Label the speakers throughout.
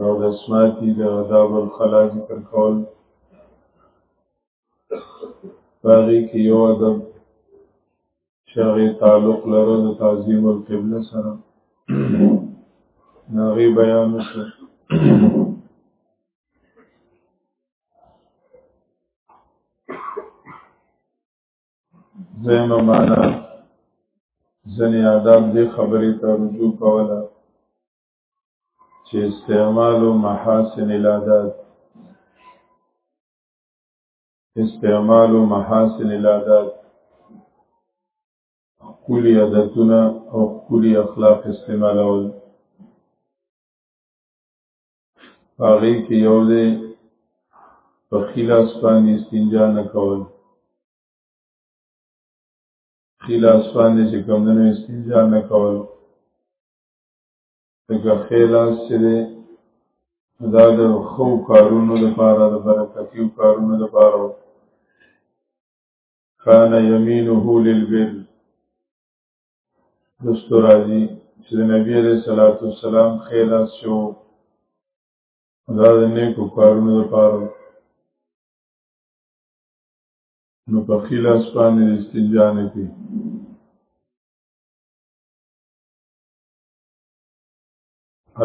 Speaker 1: او د اسماء کی د آداب الخلا ذکر کول باغی کی یو ادب شغی تعلق لرو د تعظیم القبله سره ناغی بیان شو زیمه معنا ځنې آداب دې خبرې ته رجوع کوله چې استعمال او محاسن العادات استعمال او محاسن العادات کلی عادتونه او کلی اخلاق استعمالول هغه کې یو دی په خلاص باندې استنجا نه کول خلاص باندې چې کمونه استنجا نه کول دغه خلاص چې دا د خو کارونو لپاره د برکتیو کارونو لپاره کان یمینه للبر دستو راځي چې د نبی عليه صلوات والسلام خیلاس شو دا د نیکو کارونو لپاره نو په خیلاس باندې استنجا نه کوي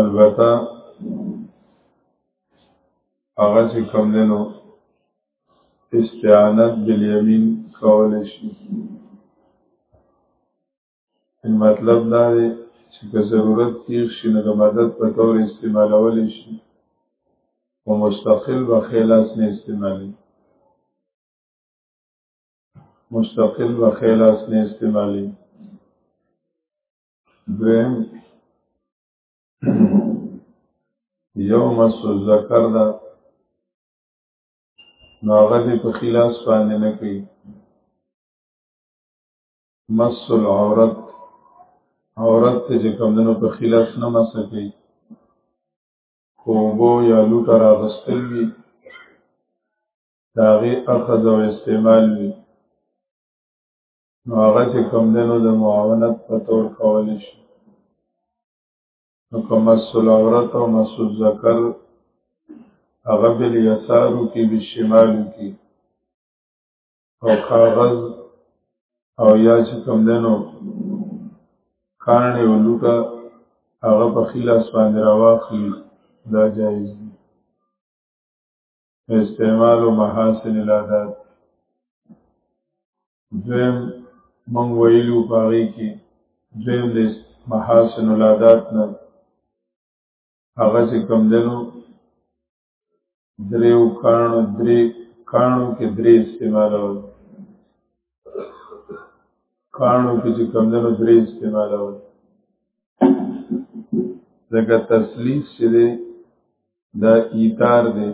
Speaker 1: البته هغه چې کوم دی نو استعانت بالیمین کول شي ان مطلب دا دی چې که ضرورت تیر شي نو د مدد په تور استعمالول شي او مستقل به خلاص نه استعمالي مستقل و خیل اسنه استعمالی دویم یو مسو ذکر دا ناغه دې په خلاص باندې نه کوي مسو العورت عورت ته چې کمدنو په خلاص نه مسه کوي خوبو یا لوټه راغستل وي داغي اخذ او استعمال وي نو هغه چې کم دنو د معاونت په تور کول شي نو کوم مسل عورت او مسل ذکر هغه بل یسارو کې به شمال کې او کاغذ او یا چې کم دنو کانه ولوټه هغه په خلاص باندې راواخلي دا جایز دی استعمال او محاسن العادات دویم مونږ ویلو پاغي کې دویم د محاسن العادات نه هغه چې کم دنو دریو کانو درې کانو کې درې استعمال او کانو کې چې کمدنو درې استعمالول ځکه تسلیس چې دی دا ایتار دی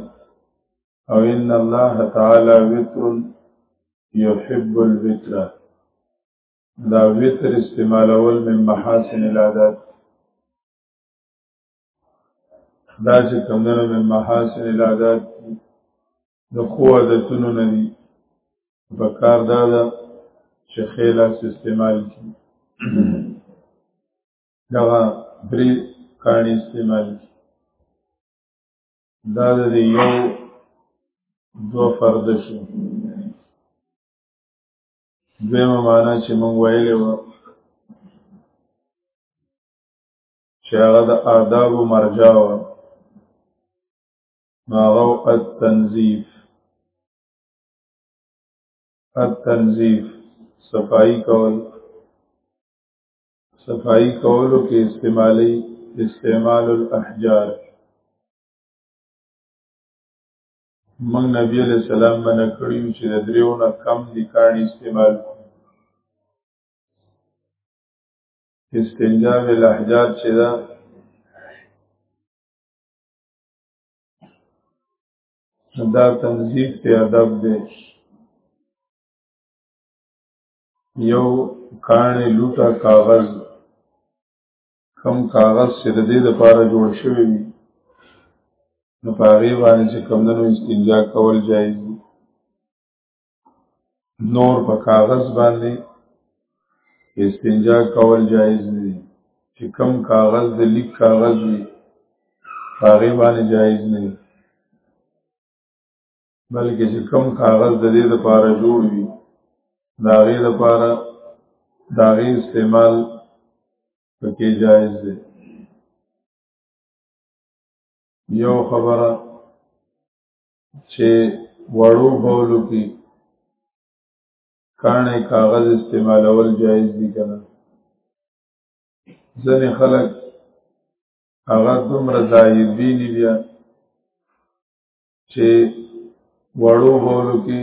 Speaker 1: او ان الله تعالی وتر یحب الوتر دا وتر استعمالول من محاسن العادات دا چې کمدنو من محاسن العادات د خو عادتونو نه دي په کار دا ده چې خیلاس استعمال کی دا درې کانی استعمال کی دا د یو دو فرد شو دویمه معنا چې مونږ ویلې و چې هغه د آداب و مرجع و ناغو التنزیف التنزیف صفائی کول صفائی کولو کې استعمالی استعمال الاحجار من نبی علیہ السلام منع کړیو چې د دریو نه کم دي کاڼي استعمال استنجا بالاحجار چې دا دا تنظیف ته ادب دی یو کانې لوټه کاغذ کم کاغذ چې د دې لپاره جوړ شوی وي نو په هغې باندې چې کمدنو استنجا کول جایز دي نور په کاغذ باندې استنجا کول جایز نه دي چې کم کاغذ د لیک کاغذ وي هغه باندې جایز نه دي بلکې چې کم کاغذ د دې لپاره جوړ وي دا غي لپاره دا غي استعمال پکې جایز دی یو خبره چې وړو بولو کې کانه کاغذ استعمالول جایز دي کنه ځنې خلک هغه دومره ظاهر دي نه بیا چې وړو بولو کې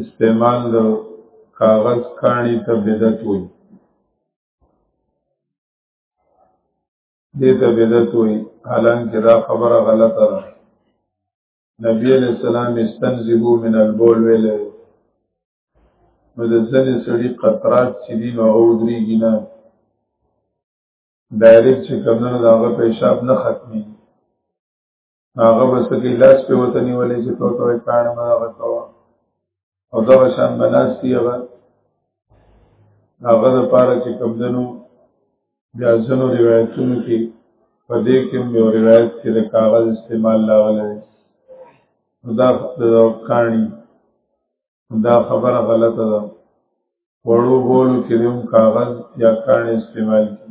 Speaker 1: استعمال د کاغذ کانی ته بدعت وایي دې ته بدعت وي حالانکه دا خبره غلطه ده نبی علیہ السلام استنزبو من البول ویلې نو د ځنې سړي قطرات چې دي نو هغه ودرېږي نه ډایرکټ چې کمنه د هغه پیشاب نه ختمي هغه بس کې لاس په وطني ولې چې تو ته کار ما وکاوه او دا شان بناستی هغه هغه لپاره چې کمدنو د ځنو روایتونو کې په دې کې یو روایت کې د کاغذ استعمال لاغلی دا د کاڼي دا خبره غلطه ده وړو بولو کې هم کاغذ یا کاڼي استعمال کی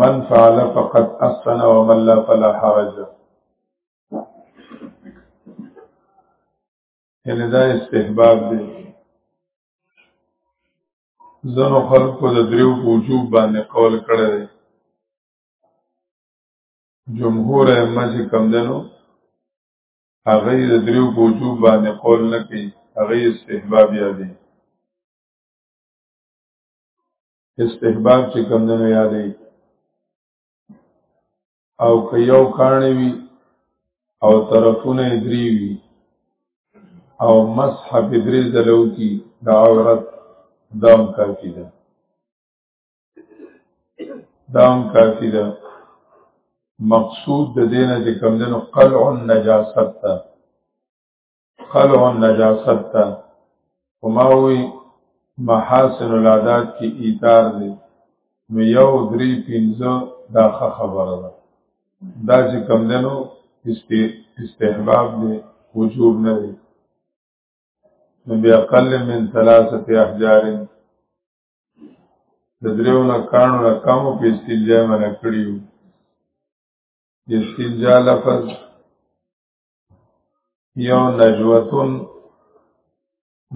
Speaker 1: من فعل فقد احسن ومن لا فلا حرج یعنی دا استحباب دی زنو خلقو د دریو په وجوب باندې قول کړی دی جمهور ائمه چې کم دنو هغه د دریو په وجوب باندې قول نه کوي هغه استحباب یادي استحباب چې کم دنو یادې او که یو کانه وي او طرفونه درې وي او مسح بدرې زلو کی دا عورت دام کافی ده دام کافی ده مقصود د دینه چې کم دنو قلع النجاست ده خلع النجاست ته هماوی محاسن العادات کې ایثار دی نو یو درې پنځه دا خبره ده دا چې کم دنو استحباب دی وجوب نه دی نو بیا قل من ثلاثه احجار د دریو نه کانو نه کمو په استنجا منع کړیو استنجا لفظ یو نجوتون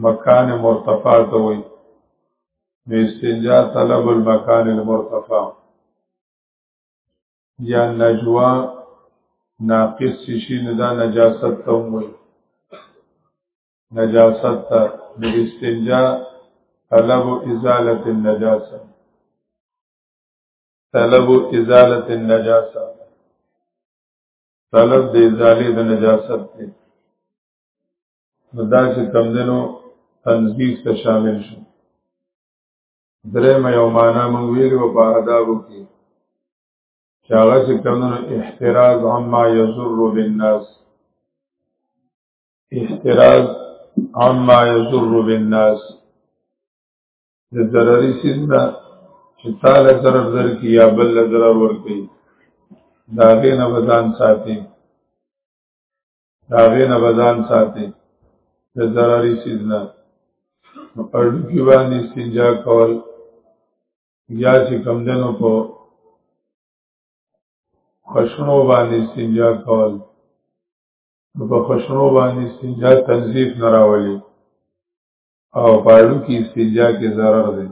Speaker 1: مکان مرتفع ته وي نو استنجا طلب المکان المرتفع یا نجوا ناقص شي نه دا نجاست ته وي نجاست ته د استنجا طلب ازاله النجاسه طلب ازاله النجاسه طلب د ازالې د نجاست دی نو دا چې کم دنو تنظیف ته شامل شو درې مې یو معنا مونږ ویلو په آدابو کې چې هغه چې کم دنو احتراز عما یضر بالناس احتراز عما یضر بالناس د ضرري سیز نه چې تاله ضرر در کی یا بل ضرر ور کوي دا غې نه بزان ساتي دا غې نه بزان ساتي د ضرري سیز نه اړو کې باندې استنجا کول یا چې کم دنو په خشنو باندې استنجا کول په خشنو باندې استنجا تنظیف نه راولي او پایلو کې استنجا کې ضرر دی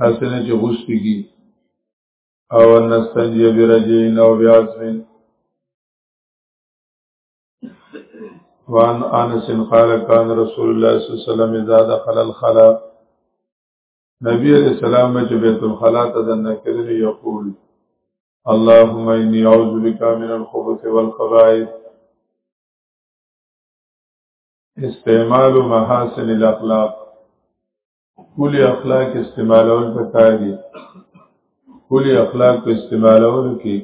Speaker 1: حسنه چې غوستی کی او نستنجی برجین او بیازمین وان انس قال كان رسول الله صلى الله عليه وسلم اذا دخل الخلاء نبی علیہ السلام چې بیت الخلاء ته دنه کړل یقول اللهم اني اعوذ بك من الخبث والخبائث استعمال محاسن الاخلاق کلی اخلاق استعمالول په کار دي کلی اخلاق په استعمالول کې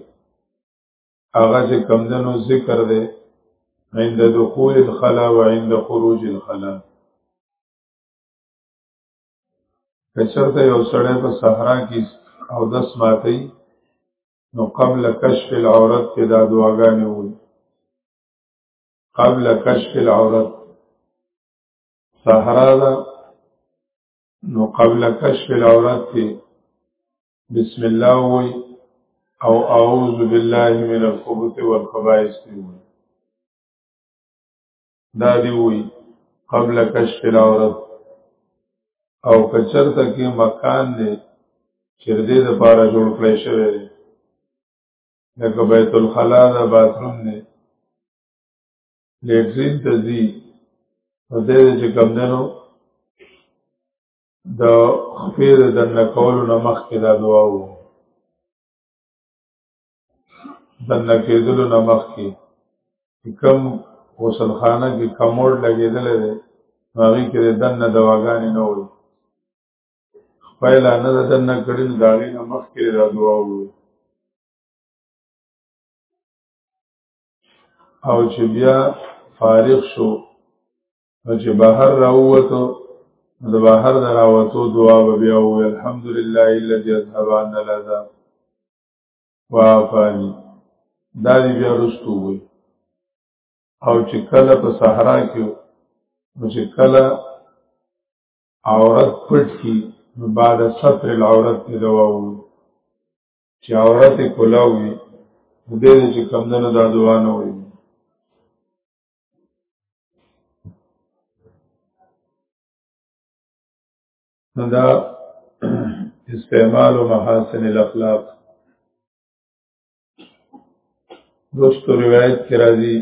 Speaker 1: هغه چې کمندنو ذکر دی عند دخول الخلا وعند خروج الخلا کچرته یو سړی په صحرا کې او دس ماتي نو قبل کشف العورت کې دا دعاګانې وي قبل کشف العورت صحرا دا نو قبل کشف العورت کې بسم الله وای او اعوذ بالله من الخبث والخبائث وای دا دی وای قبل کشف العورت او کچرته کې مکان دی چې دې لپاره جوړ کړی شوی دی لکه بیت الخلا دا باثروم دی لیټرین ته ځي نو دی چې کم دنو د خپې د دننه کولو نه مخکې دا دعا وو دننه کېدلو نه مخکې چې کوم غسلخانه کې کموډ لګېدلی دی نو هغې کې د دننه دواګانې نه وي پایلا نه ده دنه کړی نو داغې نه مخکې دا دعا ووي او چې بیا فارغ شو نو چې بهر راووتو د بهر د راوتو دعا به بیا ووي الحمدلله الذي اذهب عنا العذاب وعافاني دا دې بیا رستو وي او چې کله په صحرا کې نو چې کله عورت پټ کی نو بعد ستر العورت ته دوا وو چې عورت کولاوي دې چې کم نه دا دوا نه وي دا استعمال محاسن الاخلاق دوستو روایت کې راځي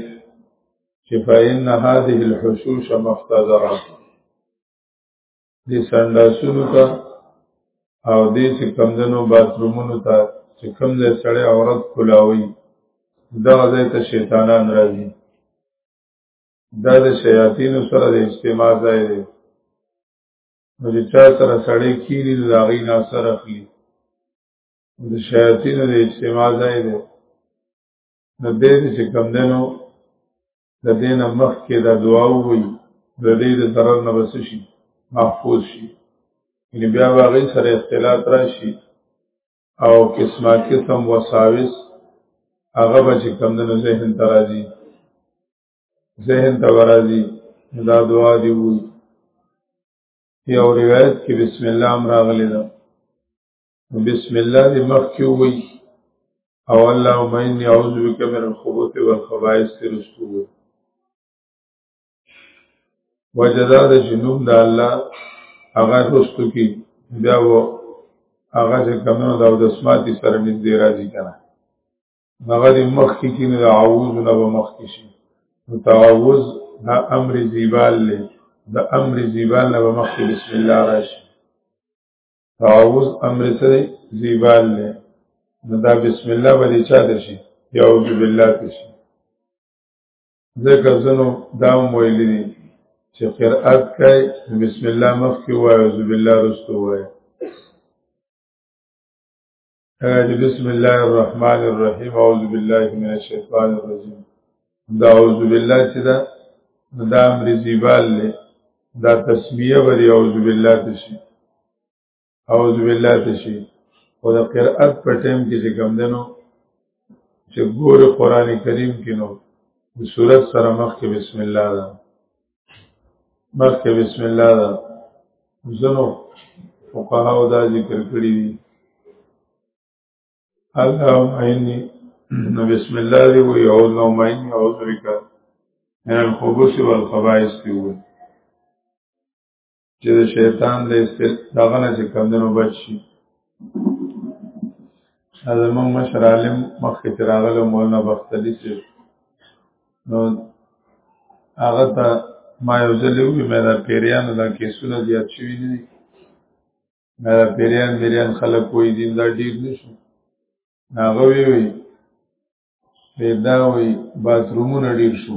Speaker 1: چې فإن هذه الحشوش مفتزره دې سنداسونو ته او دې چې کمدنو باترومونو ته چې کم ځای سړی عورت کولاوي دا ځای ته شیطانان راځي دا د شیاطینو سره د اجتماع ځای دی نو چې چا سره سړی کینی نو د هغوی ناصر اخلي د شیاطین د اجتماع ځای دی نو دې چې کم دنو د دې نه مخ کې دا دعا وي د دې د ضرر نه بس شي محفوظ شي یعنی بیا باغی سره اختلاط راشي او قسمه قسم وساوس هغه به چې کم دنو ذهن ترازی ذهن ترازی دا دعا دی وي یو روایت کې بسم الله امراغلی ده بسم الله دې مخکې وي او اللهم اني اعوذ بك من الخبث والخبائث ترستو وجدا د جنوب د الله هغه رستو کې بیا و هغه چې کمنو دا د اسماتي سره نږدې راځي کنه هغه دې مخکې کې نه اعوذ نه به مخکې شي متعوذ دا امر زیبال له دا امر زیبال نه به مخکې بسم الله راشي تعوذ امر سره زیبال نه نو دا بسم الله باندې چا د شي یعوذ بالله ته شي ځکه زنو دا ویل دي چې قرأت کوي بسم الله مخکې وایي اعوذ بالله رستو وایي بسم الله الرحمن الرحیم اعوذ بالله من الشیطان الرجیم دا اعوذ بالله چې دا دا امر زیبال له دا تسمیه و دی اعوذ بالله تشی اعوذ بالله تشی او دا قرأت په ټیم کې چې کوم دنو چې ګور قران کریم کې نو د صورت سره مخ کې بسم الله ده مخکې بسم الله دا زنو فقهاو دا ذکر کړی دي اللهم انی نو بسم الله دی وی او اللهم انی اعوذ بک من الخبث والخبائث دی وی چې د شیطان د استغفار نه چې کمندونو بچ شي زمونږ مشر عالم مخکې چې راغلی مولانا بختلي چې نو هغه ته ما یو ځل وویل مې دا پیریانو دا کیسونه زیات شوي نه دي مې دا پیریان میریان خلک کوی دین دا ډیر نه شو هغه ویوي پیدا وي باثرومونه ډیر شو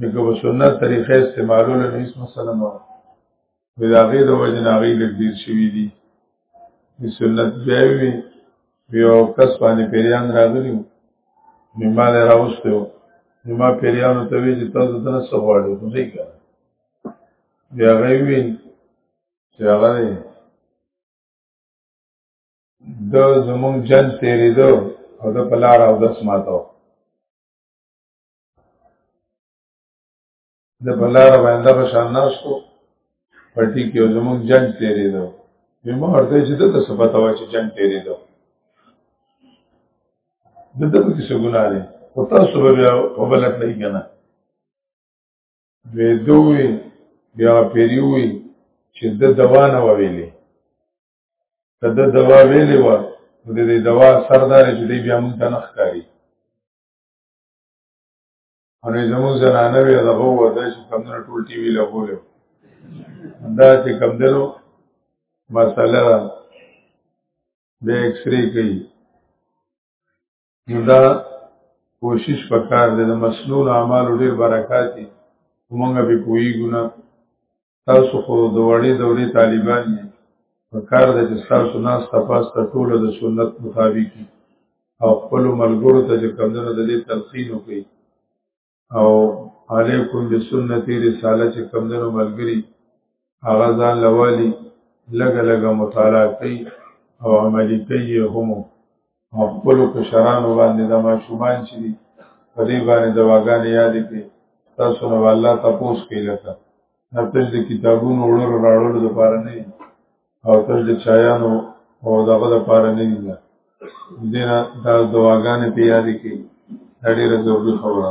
Speaker 1: دغه سنت طریقې استعمالول نه هیڅ مسله نه وي دا غي د وجه نه غي لګ دیر شوی دي د سنت بیا وی یو کس باندې پیریان راغلی نو ما له راوسته نو ما پیریانو ته وی چې تاسو دنه څه غواړئ نو ځای کړه بیا غي وی چې هغه د زمون جن تیرې دو او د پلار او دس ماتو د بلار باندې په شان ناشتو پټي کې زموږ جنگ تیرې ده به ما ورته چې دغه څه پتا و چې جنگ تیرې ده د دغه کې څه ګناه ده او تاسو به بیا په بل ځای کې نه وې دوی بیا پیریوي چې د دوا نه ویلې ته د دوا ویلې و د دې دوا سردار چې دی بیا مونږ ته نخ کاری ان زمون زنانه وی دغه ودا چې کمنه ټول ټي وی لګولیو دا چې کمدنو مسله ده د ایکس ری کوي دا کوشش وکړ د مسنون اعمال ډیر برکات دي موږ به کوی ګنا تاسو خو د وړې دورې طالبان یې په کار ده چې تاسو ناس تپاس ته ټوله د سنت مطابق او خپل ملګرو ته چې کمدنه د دې تلقین وکړي او علیکم بسنتی رساله چې کمدنو ملګری هغه ځان لوالي لګ لګ مطالعه کوي او عملی کوي هم او خپل کشرانو باندې د ماشومان چې دي په دې باندې دواګانې یاد کړي تاسو نو الله تاسو کې لکه تاسو د کتابونو وړو راړو لپاره نه او تاسو د چایانو او دغه لپاره نه دي دې نه دا دواګانې په یاد کړي ډېر ضروري خبره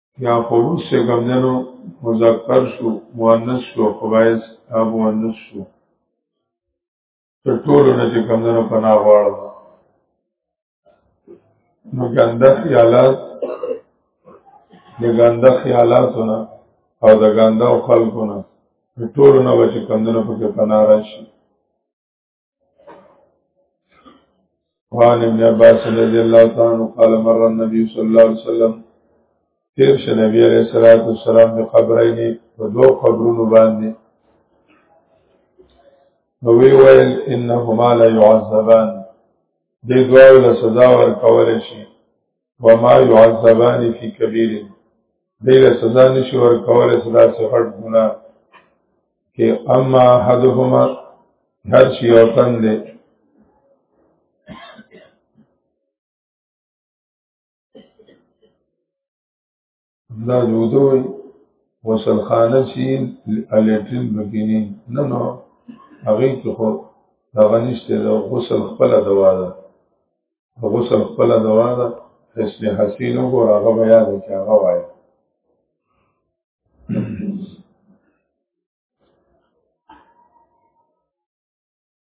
Speaker 1: یا خروج سے گمدنو مذکر شو مؤنث شو خبائز اب مؤنث شو تر ټولو نه چې کمدنو پناه غواړم نو ګنده خیالات د ګنده خیالاتو نه او د ګنده خلکو نه ټولو نه به چې کمدنو پکې پناه راشي وعن ابن عباس رضی اللہ تعالی عنہ قال مر النبي صلی الله علیه وسلم تیر شه نبی علیہ الصلوۃ والسلام په قبرین په دوه قبرونو باندې نو وی ویل انهما لا يعذبان دې دوه له سزا ورکول شي وما يعذبان في كبير دیل سزا نشي ورکول سزا سفر ګنا کې اما حدهما هر شي او تن دې دا جوده وي وصل خانه شي الټرین بګینی نه نو هغه کې خو دا غنشته د غسل خپل دوا ده غسل خپل دوا ده حسن حسین وګور هغه بیا د چا غواړي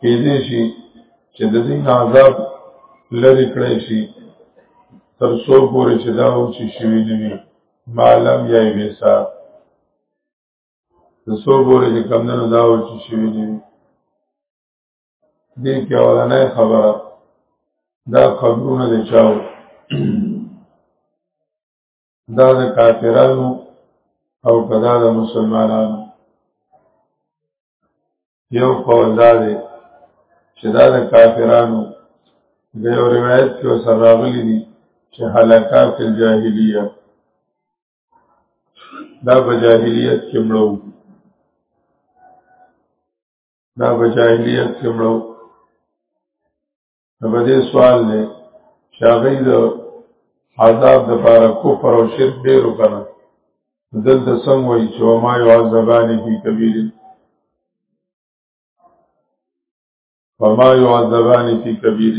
Speaker 1: کې دې شي چې د دین عذاب لری کړی شي تر څو پورې چې دا و چې شوی نه وي معلم یا ویسا د څو پورې چې کمندونو دا و چې شوی نه وي دې کې اولنې خبره دا خبرونه دي چاو دا د کافرانو او کدا د مسلمانانو یو قول دا دی چې دا د کافرانو د یو روایت کې سره راغلي دي چې هلاکا فی الجاهلیه دا په جاهلیت کې مړو دا په جاهلیت کې مړو نو به دې سوال دی چې هغه د عذاب د پاره کفر او شرک ډېر وکړه دلته څنګه وایي چې ما یو عذابان فی کبیر فما يعذبان فی کبیر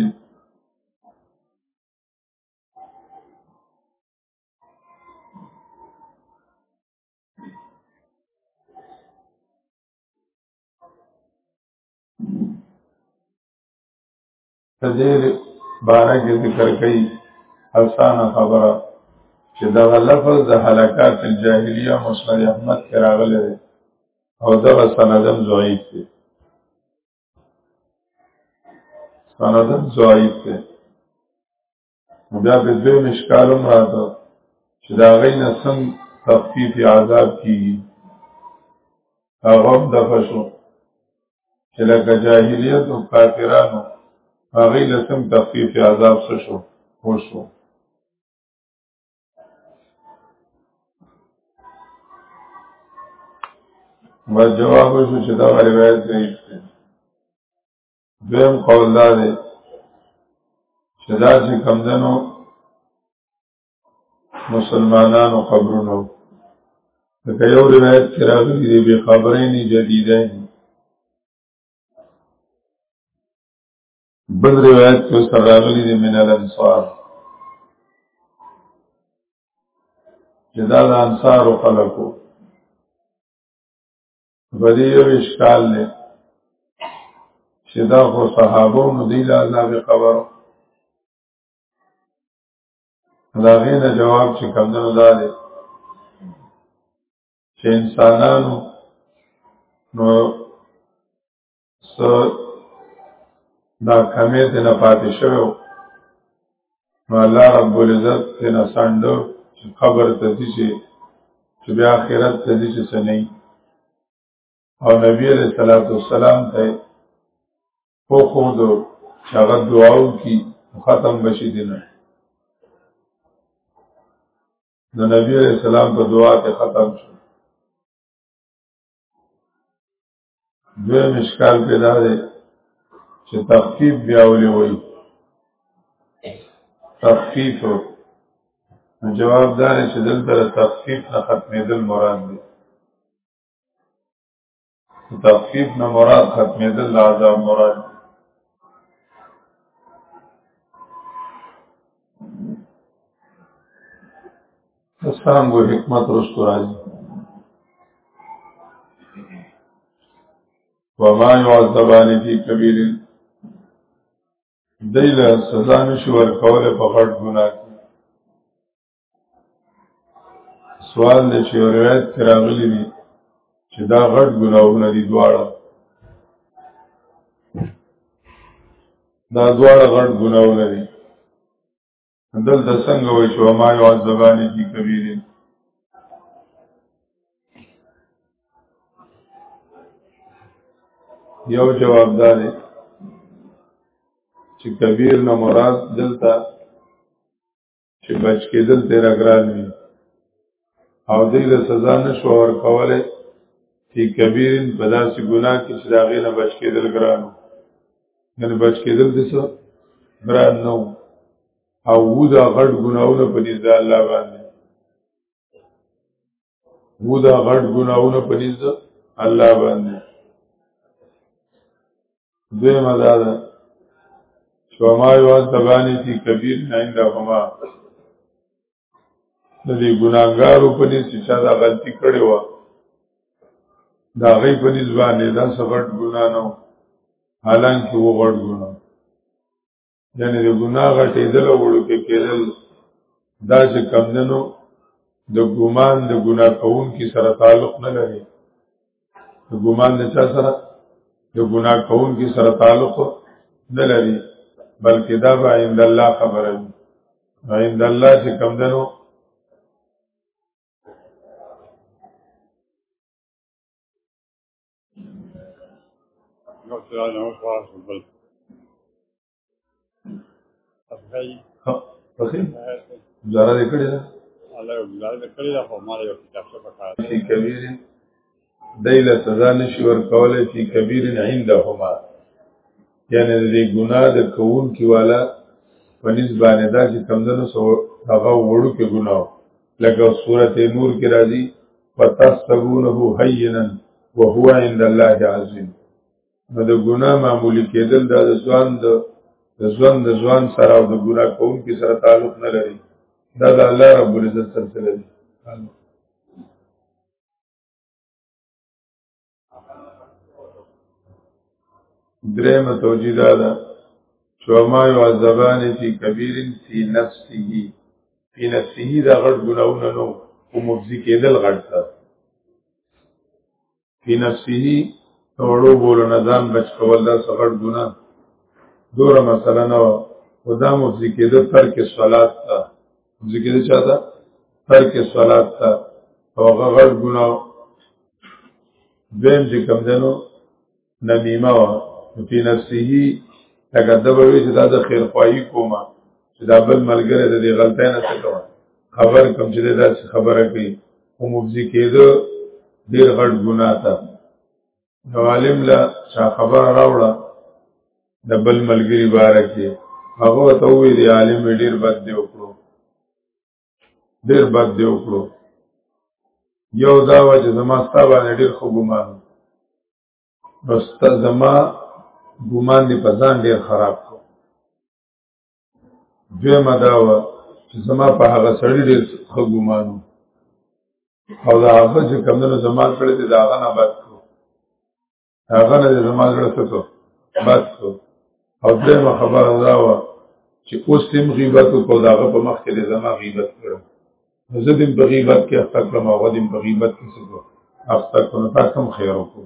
Speaker 1: دې بارے کې ذکر کړي اسانه خبره چې دا لفظ د حلقات الجاهلیه مسند احمد کې راغلی دی او دا سندم ضعیف دی سندم ضعیف دی نو بیا په دوی مشکال هم راته چې دا غي نه سم تخفیف عذاب کیږي هغه د فشو چې لکه جاهلیت او کافرانو هغه له سم تخفیف عذاب څه شو خو شو و جواب شو چې دا روایت ضعیف دی دویم قول دا دی چې دا چې کمدنو مسلمانانو قبرونو لکه یو روایت کې راغلی دی بې خبرې نه جدیده دي بل روایت کې سره راغلی دی من الانصار چې دا د انصارو خلکو بری یو اشکال دی چې دا خو صحابه نو دی له عذاب قبر دا غینه جواب چې کمدنو دا دی چې انسانانو نو س دا کمې ته نه پاتې شوو نو الله رب العزت ته نه ساندو چې قبر ته دي چې بیا آخرت ته دي چې سنئ او نبی علیہ الصلوۃ والسلام ته خو خو دو شغه دعاو کی ختم بشی دینه نو نبی علیہ السلام په دعا کې ختم شو دوی مشکال پیدا دی چې تخفیف بیا ولې وایي تخفیف نو جواب دا دی چې دلته د تخفیف نه ختمېدل مراد دی تخفیف نه مراد ختمېدل د عذاب مراد دی سرنګ او حکمت رستو راځي وما يعذبان في كبير دیل سزا نشي ورکول په غټ ګناه کې سوال دې چې روایت کې راغلي دي چې دا غټ ګناهونه دي دواړه دا دواړه غټ ګناهونه دي دل د څنګه وای چې ما یو ځبانه کی کبیره یو جوابدار چې کبیر نه مراد دلته چې بچ کېدل تیر اگران وي او دې له سزا نشو ور کوله چې کبیرن په داسې ګناه کې چې دا غي نه بچ کېدل ګرانو نه بچ کېدل د څه ګران نو او وو دا غټ ګناونه په دې ځای الله باندې وو دا غټ ګناونه په دې ځای الله باندې دوی مدادا شما یو تبانی فی کبیر عندهما د دې ګناګارو په دې چې چا دا غلطي کړې و دا غي په دې ځوانې دا سغټ ګنا نه حالانکه و غړ ګنا یعنی د ګنا غټې دل وړو کې کېدل دا چې کم دنو د ګمان د ګنا کون کی سره تعلق نه لري د ګمان د چا سره د ګناه کون کې سره تعلق نه لري بلکې دا به عند الله خبره وي عند الله چې کم دنو
Speaker 2: نو څه نه خلاص بل
Speaker 1: پخې جاره دې کړې ده
Speaker 2: الله جاره دې کړې ده خو ما یو کتاب څه پکاره
Speaker 1: فی کبیر دایله سزا نشي ورکولای فی کبیر عندهما یعنی دې ګناه د کوون کی والا پنځ باندې دا چې کمندونو سو هغه وړو کې ګناه لکه سورته نور کې راځي فتحسبونه هینا وهو عند الله عظیم نو د ګناه معمولی کېدل دا د ځوان د د ځوان د ځوان سره او د ګناه کوونکي سره تعلق نه لري دا د الله رب العزت سلسله دي درېم توجیه دا ده چې ما یو ځبان فی کبیر فی نفسه فی نفسه دا غړ ګناونه نو او مفزی کېدل غړ فی نفسه توړو بولو نه ځان بچ کول دا سغړ ګنا دوره مسله نه خدا مفزی کېده ترک صلات تا مفزی کېده چا تا ترک صلات تا او غغړ ګنا دویم چې کم دنو نمیمه وا فی نفسه لکه دبوی چې دا د خیر خواهی کومه چې دا بل ملګری د دې غلطۍ نه څه کوه خبر کم چې دا خبره کوي خو مفضی کېده ډېر غټ ګناه ته نو عالم له چا خبر راوړه د بل ملګری باره کې هغه ته وی دی عالم ډېر بد دی وکړو ډېر بد دی وکړو یو دا و چې زما ستا باندې ډېر خو ګمان نو ستا زما ګمان دی په ځان ډېر خراب کو دویمه دا وه چې زما په هغه سړي ډېر ښه ګمان و او د هغه چې کمدنو زما کړی دی د هغه نه بد کړو هغه نه زما زړه څه کړو بد کړو او درېیمه خبره دا وه چې اوس تیم غیبت وکړو د هغه په مخ کې دی زما غیبت کړو نو زه دیم په غیبت کې اخته کړم هغه دیم په غیبت کې څه کړو اخته کړو تاسو هم خیر وکړو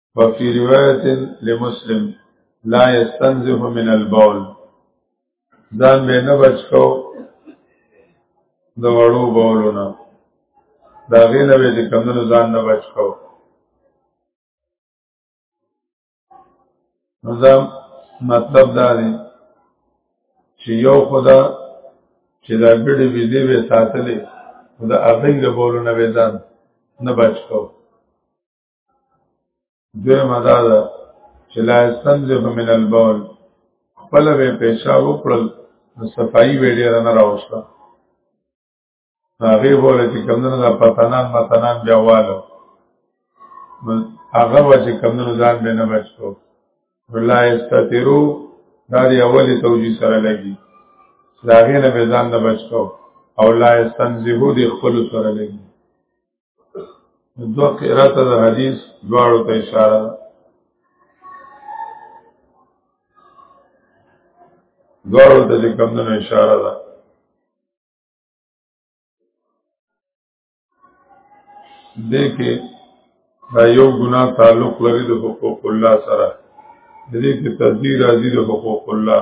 Speaker 1: وفي روایت لمسلم لا يستنزه من البول ځان به نه بچ کو د وړو بولونه دا غینه به چې کمونو ځان نه بچ کو نو دا مطلب دا دی چې یو خدا چې دا ګډې بيزې به ساتلې دا اغې د بولونه به ځان نه بچ کو دوی مدا ده چې لا استنزف من البول خپل به پیشاب وکړل نو صفائی به ډیر نه راوښته هغه بوله چې کمونه د پتنان متنان بیا والو هغه و چې کمونه ځان به نه بچو لا استترو دا دی اولی توجیه سره لګي لاغې نه به ځان نه بچو او لا استنزهو دی خپل سره لګي دو قرات د حدیث دواړو ته اشاره ده دواړو ته چې کوم نه اشاره ده دې کې دا یو ګناه تعلق لري د حقوق الله سره دې کې تذکیر راځي د حقوق الله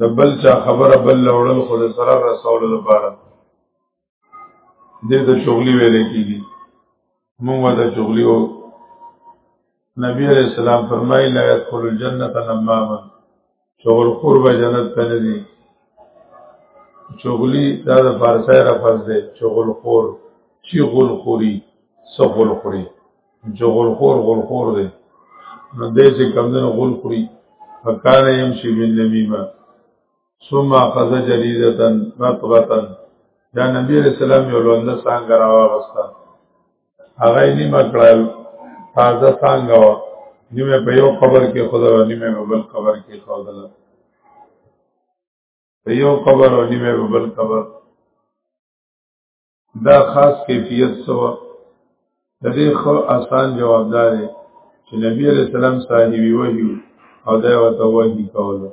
Speaker 1: د بل چا خبره بل لوړل خو د سره رسول لپاره دې ته شغلي ویل کېږي موږ دا شغلي او نبی عليه السلام فرمایي لا يدخل الجنه نماما شغل قرب جنت ته نه دي شغلي دا د فارسي را فرض دی شغل خور شغل خوري سغل خوري چې غلخور غلخور دی نو دې چې کمدنو غل خوري فکان يمشي بالنميمه ثم اخذ جريده نطغه دا نبی رسول الله یو لوند څنګه راوغستا هغه نیمه کړل تازه څنګه و نیمه په یو قبر کې خدا و نیمه په بل قبر کې خدل په یو قبر و نیمه په بل قبر دا خاص کیفیت سو د دې خو آسان جواب دی چې نبی علیہ السلام صاحبي وحی او دا وته وحی کوله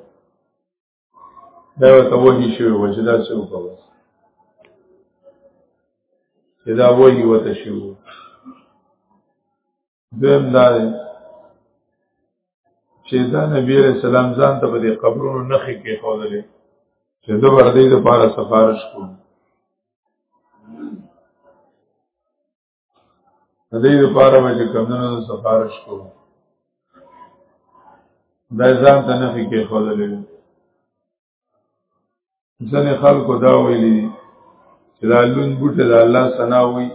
Speaker 1: دا وته وحی شوی و چې دا څه وکړه چې دا وحی وته شوی دویم دا دی چې دا نبی علیہ السلام ځان ته په دې قبرونو نخې کې خوذلې چې د وردی د پاره سفارش کو د دې لپاره باندې کمنو سفارش کو دا ځان ته نخې کې خوذلې ځنې خلکو دا ویلي دي چې دا لون بوټه د الله ثنا وي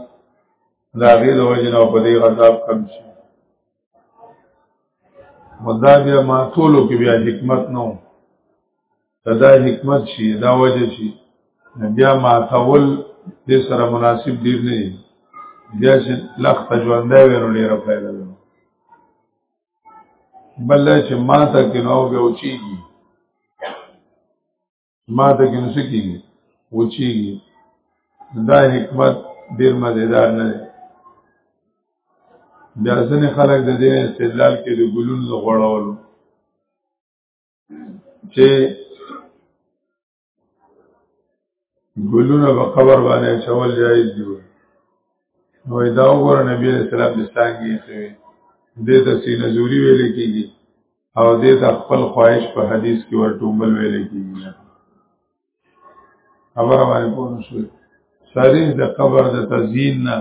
Speaker 1: د هغې د وجې نه په دې عذاب کم شي مدا بیا ما ټولو کې بیا حکمت نه و که دا حکمت شي دا وجه شي بیا ما تول دې سره مناسب ډیر نه دی بیا چې لخت ژوندی وي نو ډېره فایده ده بل چې ما ته کې نو به اوچیږي ما ته کې نو سکیږي اوچیږي دا حکمت ډیر مزیدار نه دی بیا ځنې خلک د دې استدلال کې د ګلونو غوړولو چې ګلونه په قبر باندې چول جایز دي نو دا وګوره نبی علیہ السلام د څنګه یې دې ته سینه زوري ویل کېږي او دې ته خپل خواهش په حدیث کې ورټومبل ویل کېږي خبره باندې پوه شو سړی د قبر د تزیین نه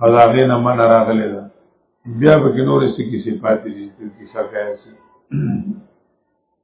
Speaker 1: او د هغې نه منع راغلی ده بیا به کې نورې څه کیسې پاتې دي چې کیسه کوي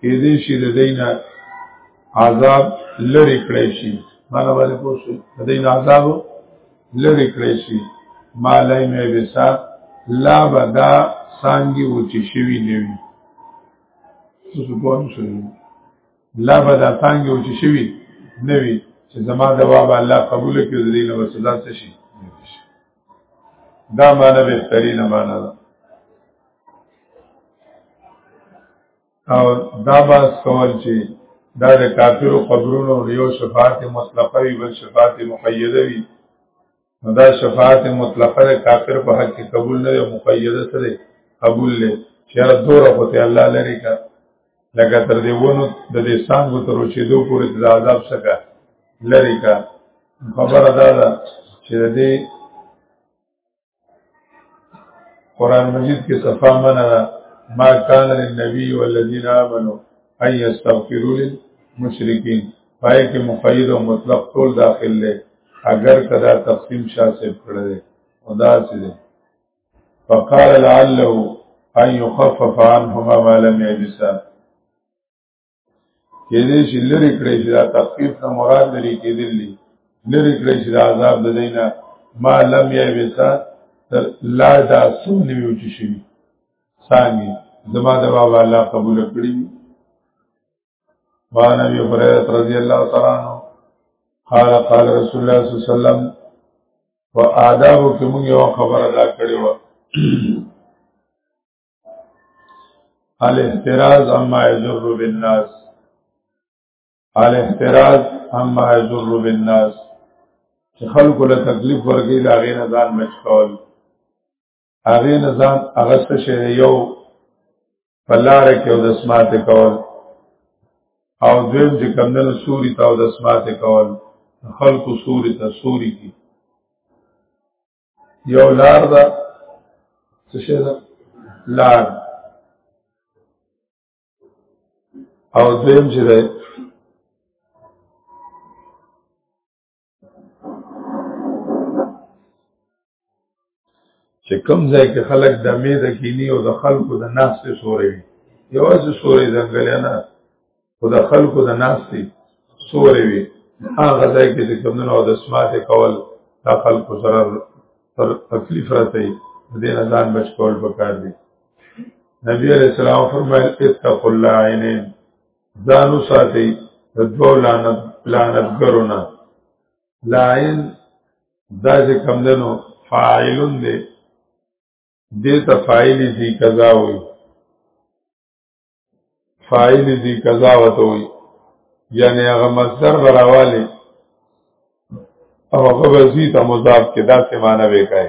Speaker 1: کې دې شي د دینه عذاب لری کړی شي مالا باندې پوه شي د دینه عذاب لری کړی شي مالای مې بسا لا بدا سانګي و چې شوی نیوي څه په شي لا بدا سانګي و چې شوی نوي چې زما د بابا الله قبول کړي د دینه وسدا څه شي دا معنی بهترینه معنی ده او دا باس کول چې دا د کافرو قبرونو یو شفاعت مطلقه وي بل شفاعت مقیده وي نو دا شفاعت مطلقه د کافر په حق کې قبول نه دی مقیده سره قبول لې چې دور په ته الله لري کا لکه تر دې ونو د دې څنګه تر چې دوه پورې د عذاب څخه لری کا خبره دا ده چې د دې قران مجید کې صفه منه ما کان للنبي والذین آمنوا ان یستغفروا للمشرکین پای کې مقید او مطلق ټول داخل دی اگر کدا تقسیم شاسب کړی او دا څه دی فقال لعله ان يخفف عنهما ما لم يجسا کې دې چې لری کړی چې دا تخفیف نه مراد لري کې دې لری کړی چې دا عذاب د دینه ما لم يجسا تر لا دا سن نیو چې شي ثاني زما د بابا الله قبول کړی وعن ابي هريره رضي الله تعالى عنه قال قال رسول الله صلى الله عليه وسلم وآداب کې موږ یو خبره دا کړې و الاحتراز اما يجر بالناس الاحتراز اما يجر بالناس چې خلکو له تکلیف ورګي لا غیر ځان مشغول هغه نه ځان هغه څه شي یو په لار کې او د سماعت کول او دویم چې کمندنو سوري ته او د سماعت کول خلکو سوري ته سوري کی یو لار ده څه شي ده لار او دویم چې ده چې کوم ځای کې خلک د مید کینی او د خلکو د ناس ته سوري وي یوازې سوري ځنګل نه خو د خلکو د ناس ته سوري وي هغه ځای کې چې کوم نو د سماعت کول د خلکو سره تر تکلیف راځي د دې نه ځان بچ کول پکار دي نبی علیہ السلام فرمایل اتقوا الله عینین ځانو ساتي د دوو لعنت لعنتګرونه لاین دا چې کم دنو فاعلون دی دې ته فاعل دي قضا وي فاعل دي قضا وته وي یعنی هغه مصدر براواله او هغه وزي ته مضاف کې دا څه معنی وکړي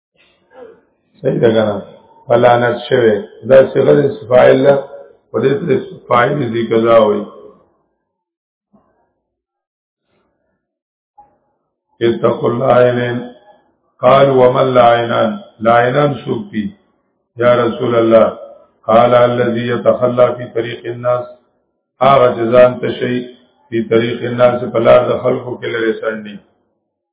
Speaker 1: صحیح ده کنه فلانت شوه دا صيغه د فاعل له په دې ته فاعل دي قضا وي اتقوا العينين قال ومن لعينان لعينان سوق دي یا رسول الله قال الذي يتخلى في طريق الناس هغه جزان تشي په طريق الناس په لار د خلکو کې لري سړني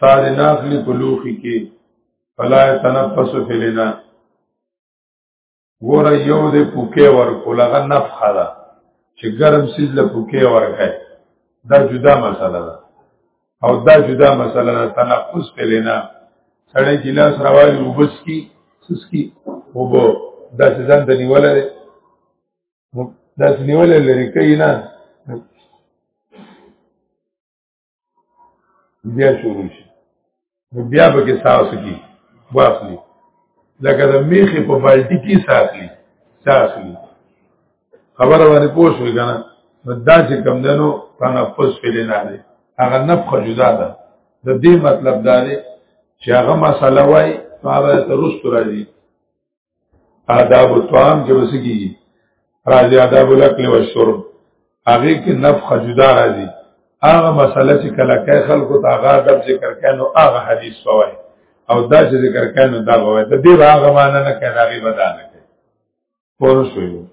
Speaker 1: سار ناخلی پلوخی کی فلا تنفس فلنا ګور یو دې پوکې ورکو لغه نفخه ده چې ګرم سیز له پوکې ورکای دا جدا مسله ده او دا جدا مسله ده تنفس فلنا سړی چې لاس راوالي وبس کی سس کی وبو دا چې ځان ته نیول لري دا چې نیول لري کینا بیا شروع شي نو بیا به کې تاسو کې واخلي لکه د میخې په بالټي کې ساخلي ساخلي خبره باندې پوه شوې که نه نو دا چې کم دی نو تنفس پېلې نه دی هغه نفخه جدا ده د دې مطلب دا دی چې هغه مسله وای نو هغه ته رستو راځي آداب الطعام کې وسې کیږي راځي آداب الاکل او الشرب هغه کې نفخ جدا راځي هغه مسله چې کله کې خلکو ته هغه ادب ذکر کینو هغه حدیث وای او دا چې ذکر کینو دا وای ته دې هغه معنی نه کړه هغه بدانه کړي پوه شو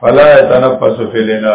Speaker 1: فلا يتنفس في لنا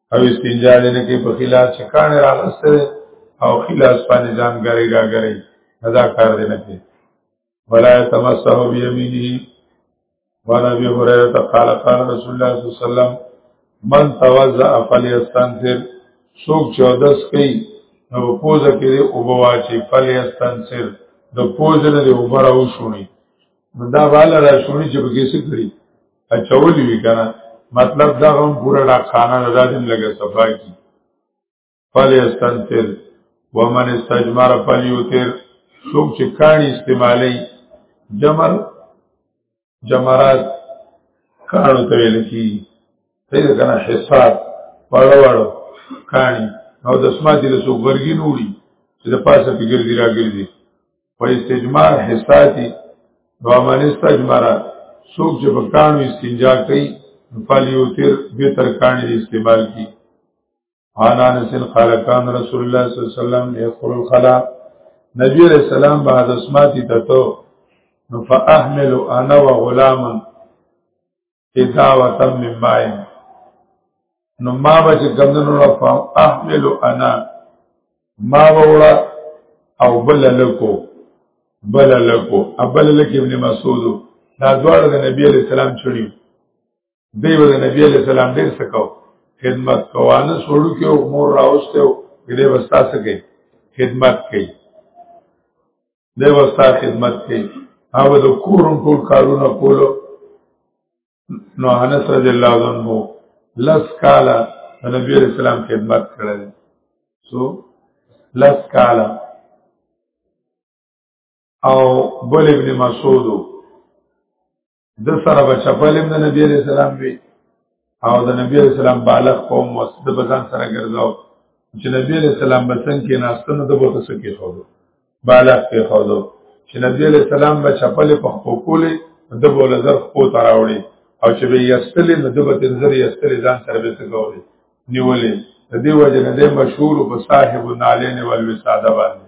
Speaker 1: او استنجا دې نه کې په خلاف چې کان راغسته او خلاف باندې ځان غري غري ادا کار دې نه کې ولا تمسه بيمينه وعن ابي هريره قال قال رسول الله صلى الله عليه وسلم من توضا فليستنثر سوق 14 کوي نو پوزه کې او بواچی فليستنثر د پوزه له وبره وشوني دا بالا را شونی چې بګې څه کړی اچولې وی کنه مطلب دا هم پورا ډاکخانه نه دادم لګه صفا کی فل استنتر ومن استجمر فل یوتر څوک چې کانی استعمالی جمر جمرات کانو ته ویل کی دې کنه حساب وړو وړو کانی او د اسماعیل له څوک ورګی نوړي چې د پاسه فکر دی راګرځي په استجمار حساتی نو من استجمار سوک چې په کانو استنجا کوي فلیو تیر به تر کانو استعمال کی انا نسل خلقان رسول الله صلی الله علیه وسلم یخر الخلا نبی علیہ السلام بعد اسماتی تتو نو فاحمل انا وغلاما اذا وتم من ماء نو ما به چې کمدنو را فهم احمل انا ما به وړه او بل لکو بل لکو ابل لک ابن مسعود دا دواړه د نبی علی السلام چړي دی به د نبی علی السلام ډیر سکو خدمت کوانه سوړو کې مور راوسته او دې وستا سکے خدمت کوي دی وستا خدمت کوي هغه د کورم ټول کارونه کولو نو انس رضی الله عنه لس کالا نبی علیہ السلام خدمت کړل سو لس کالا او بل ابن مسعود د سره به چپل هم د نبی علیہ السلام وی او د نبی علیہ السلام بالغ قوم وسد بزن سره ګرځاو چې نبی علیہ السلام بسن کې ناستنو د بوته سکی خو بالغ کې خو چې نبی علیہ السلام به چپل په خوکولې د بوله زر خو تراوړي او چې به یستلې نو د به تنظر یستلې ځان سره به څه کوي نیولې د دې وجه نه د مشهور په صاحب نالین والوساده باندې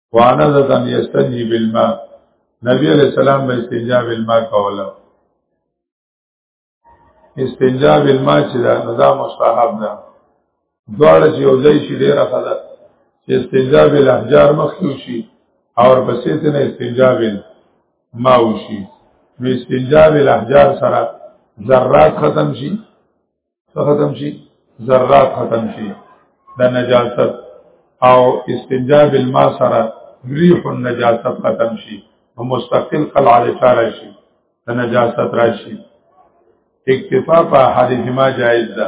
Speaker 1: وانذتا یستنجی بالماء نبی علیہ السلام به استنجا بالماء کوله استنجا بالماء چې دا ندا مستحب ده دواړه چې یو ځای شي ډیره خدا چې استنجا بالاحجار مخکې شي او پسې ته استنجا بالماء وشي نو استنجا بالاحجار سره ذرات ختم شي ختم شي ذرات ختم شي د نجاست او استنجا بالماء سره ریح النجاست ختم شي او مستقل قلع لپاره شي د نجاست راشي اکتفا په حدیث ما جائز ده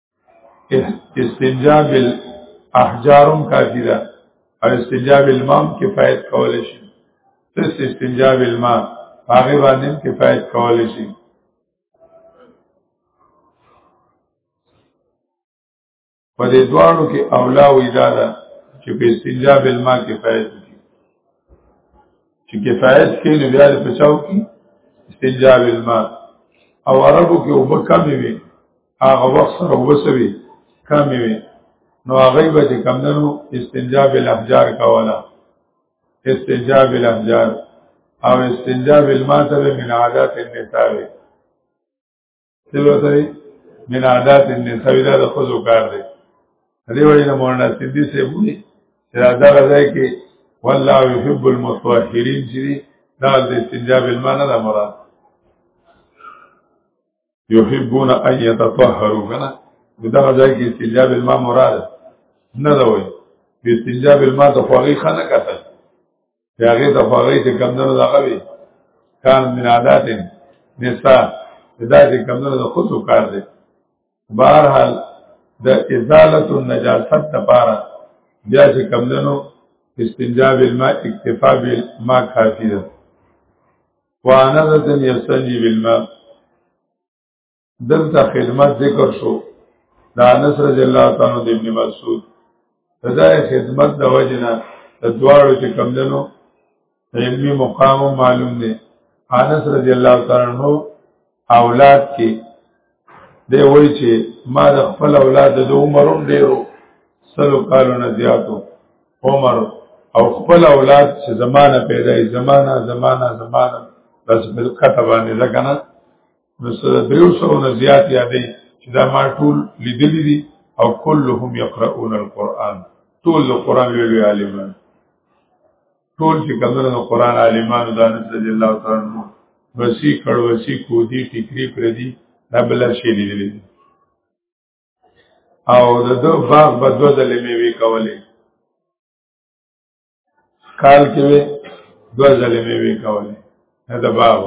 Speaker 1: استنجا بال احجارم کافی ده او استنجا بالمام کفایت کول شي تس استنجا بالما هغه باندې کفایت کول شي په دې دواړو کې اولا و اجازه چې په استنجا بالما کفایت کی چې کفایت کې نو بیا په چاو کې استنجا بالما او عربو کې وبکه به هغه وخت سره وسوي کمې وي نو هغه به چې کمندنو استنجا بل احجار کولا استنجا بل احجار او استنجا بل ماته من عادات النساء څه وته من عادات النساء دا د خزو کار دی دې وړي نه مولانا سیدی سه وی چې دا راځي کې والله يحب المتطهرين چې دا د استنجا بل معنی نه مراد یحبون ان یتطهروا کنه دا ځای کې استنجا بالماء مراد نه دا وایي په استنجا بالماء د فقې خنه کتل هغه د فقې چې کمندونو دغه وي کان من عادات نساء دا چې کمندونو د خود کار دی بهرحال د ازاله النجاست لپاره بیا چې کمندونو استنجا بالماء اکتفا بالماء کافی ده وانذت یستنجی بالماء دلته خدمت ذکر شو دا انس رضی الله تعالی عنہ ابن مسعود دا خدمت د وجنه د دواړو چې کم دنو علمي مقام معلوم دی انس رضی الله تعالی عنہ اولاد کې دی وای چې ما د خپل اولاد د عمرون ډیرو سلو کالو نه زیاتو عمر او خپل اولاد چې زمانہ پیدا ای زمانہ زمانہ زمانہ بس بل کتبانه لګنه نو سره دیو سو نه زیات یادې چې دا ما ټول لیدلې دي او كلهم يقرؤون القرآن ټول قرآن ویلو عالمان ټول چې کمنه نو قران عالمان د انس رضی الله تعالی عنہ وسی کړ وسی کو دی ټیکری پر دی دبل شي لیدلی او د دو باغ بدو دلې میوي کولې کال کې وې دو ځلې میوي کولې نه د باغ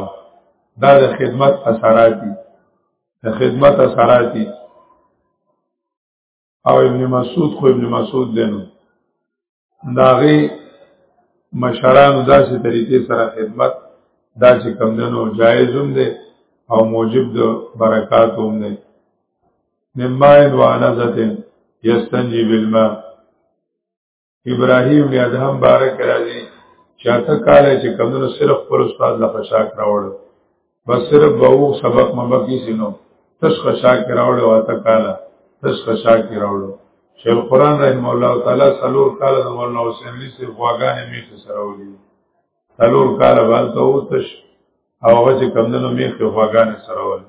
Speaker 1: دا د خدمت اثرات دي د خدمت اثرات دي او ابن مسعود خو ابن مسعود دینو داغه مشرانو داسې طریقې سره خدمت دا چې کم دنو جایز هم دی او موجب د برکات هم دی مما ان وانزتن یستنجی بالماء ابراهیم بیا د هم بارک راځي چاته کال چې کمونو صرف پر استاد لا فشاک راوړ بس صرف به وو سبق مبق یې سينو تش خشاک راوړ او تا کال تش خشاک راوړ شیخ قران رحم الله تعالی سلور کال د مولانا حسین علی سی غواګان میخ سره ولي سلور کال بعد ته وو تش او هغه چې کمونو میخ غواګان سره ولي